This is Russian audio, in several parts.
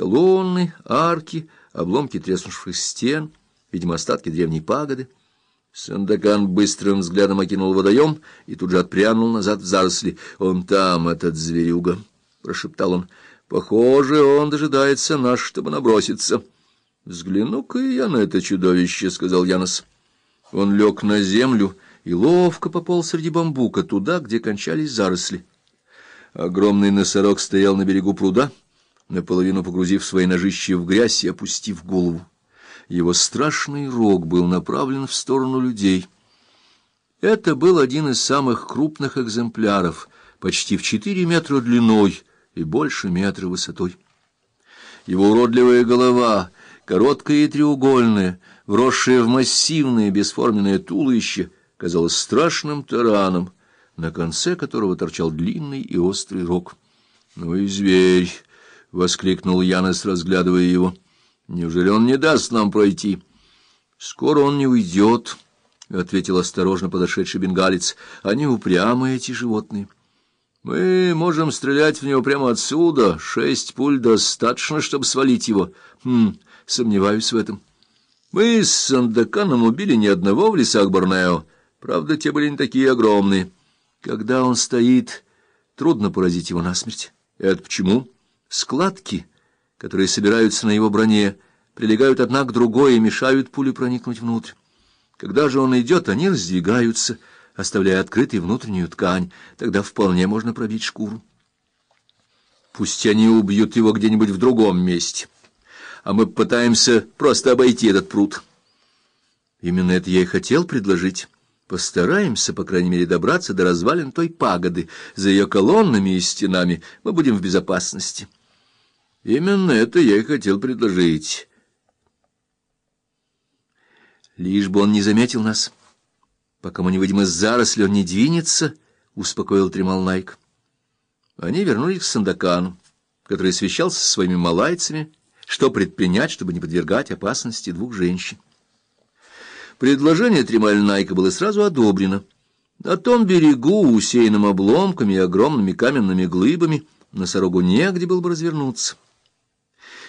Колонны, арки, обломки треснувших стен, видимо, остатки древней пагоды. Сандакан быстрым взглядом окинул водоем и тут же отпрянул назад в заросли. «Он там, этот зверюга!» — прошептал он. «Похоже, он дожидается нас, чтобы наброситься». «Взгляну-ка я на это чудовище», — сказал Янос. Он лег на землю и ловко пополз среди бамбука туда, где кончались заросли. Огромный носорог стоял на берегу пруда, наполовину погрузив свои ножища в грязь и опустив голову. Его страшный рог был направлен в сторону людей. Это был один из самых крупных экземпляров, почти в четыре метра длиной и больше метра высотой. Его уродливая голова, короткая и треугольная, вросшая в массивное бесформенное туловище, казалось страшным тараном, на конце которого торчал длинный и острый рог. — Ну и зверь! — воскликнул Янос, разглядывая его. — Неужели он не даст нам пройти? — Скоро он не уйдет, — ответил осторожно подошедший бенгалец. — Они упрямые, эти животные. — Мы можем стрелять в него прямо отсюда. Шесть пуль достаточно, чтобы свалить его. Хм, сомневаюсь в этом. Мы с Сандаканом убили ни одного в лесах Борнео. Правда, те были не такие огромные. Когда он стоит, трудно поразить его насмерть. Это почему? Складки которые собираются на его броне, прилегают одна к другой и мешают пуле проникнуть внутрь. Когда же он идет, они раздвигаются, оставляя открытой внутреннюю ткань, тогда вполне можно пробить шкуру. Пусть они убьют его где-нибудь в другом месте, а мы пытаемся просто обойти этот пруд. Именно это я и хотел предложить. Постараемся, по крайней мере, добраться до развалин той пагоды. За ее колоннами и стенами мы будем в безопасности. Именно это я и хотел предложить. Лишь бы он не заметил нас. Пока мы не выйдем из заросли, он не двинется, — успокоил Тремал Найк. Они вернулись к Сандакану, который освещался своими малайцами, что предпринять, чтобы не подвергать опасности двух женщин. Предложение Тремаль Найка было сразу одобрено. На том берегу, усеянном обломками и огромными каменными глыбами, носорогу негде было бы развернуться.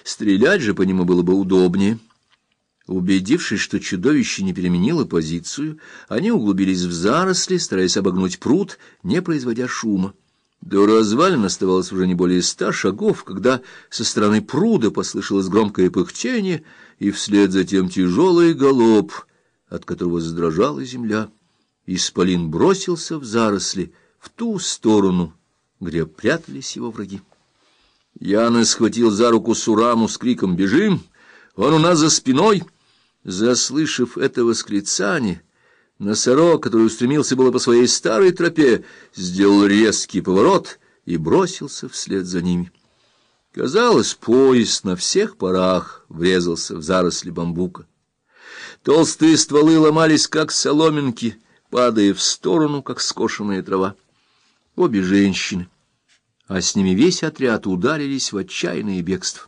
Стрелять же по нему было бы удобнее. Убедившись, что чудовище не переменило позицию, они углубились в заросли, стараясь обогнуть пруд, не производя шума. До развалин оставалось уже не более ста шагов, когда со стороны пруда послышалось громкое пыхтение, и вслед за тем тяжелый галоп, от которого задрожала земля. Исполин бросился в заросли, в ту сторону, где прятались его враги. Яна схватил за руку Сураму с криком «Бежим! Он у нас за спиной!» Заслышав это восклицание, носорог, который устремился было по своей старой тропе, сделал резкий поворот и бросился вслед за ними. Казалось, поезд на всех парах врезался в заросли бамбука. Толстые стволы ломались, как соломинки, падая в сторону, как скошенная трава. Обе женщины — а с ними весь отряд ударились в отчаянное бегство.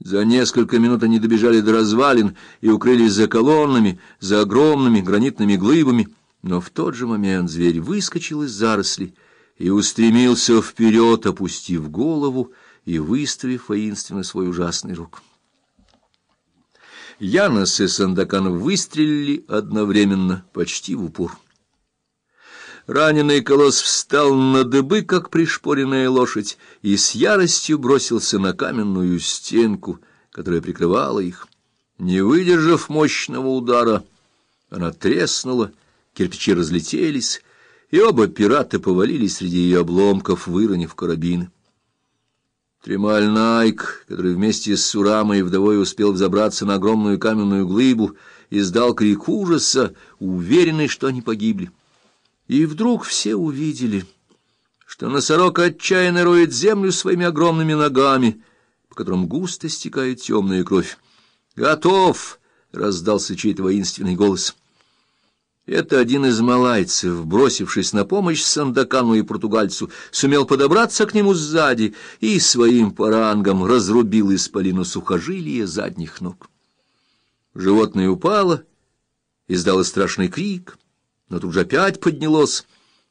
За несколько минут они добежали до развалин и укрылись за колоннами, за огромными гранитными глыбами, но в тот же момент зверь выскочил из зарослей и устремился вперед, опустив голову и выставив воинственно свой ужасный рук. Янос и Сандакан выстрелили одновременно, почти в упор. Раненый колосс встал на дыбы, как пришпоренная лошадь, и с яростью бросился на каменную стенку, которая прикрывала их. Не выдержав мощного удара, она треснула, кирпичи разлетелись, и оба пирата повалились среди ее обломков, выронив карабины. Тремаль Найк, который вместе с Сурамой вдовой успел взобраться на огромную каменную глыбу, издал крик ужаса, уверенный, что они погибли. И вдруг все увидели, что носорог отчаянно роет землю своими огромными ногами, по которым густо стекает темная кровь. «Готов!» — раздался чей-то воинственный голос. Это один из малайцев, бросившись на помощь Сандакану и португальцу, сумел подобраться к нему сзади и своим парангом разрубил исполину сухожилия задних ног. Животное упало, издало страшный крик — но тут же опять поднялось.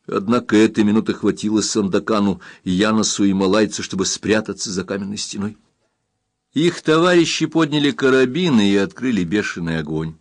Однако этой минуты хватило Сандакану, Яносу и Малайцу, чтобы спрятаться за каменной стеной. Их товарищи подняли карабины и открыли бешеный огонь.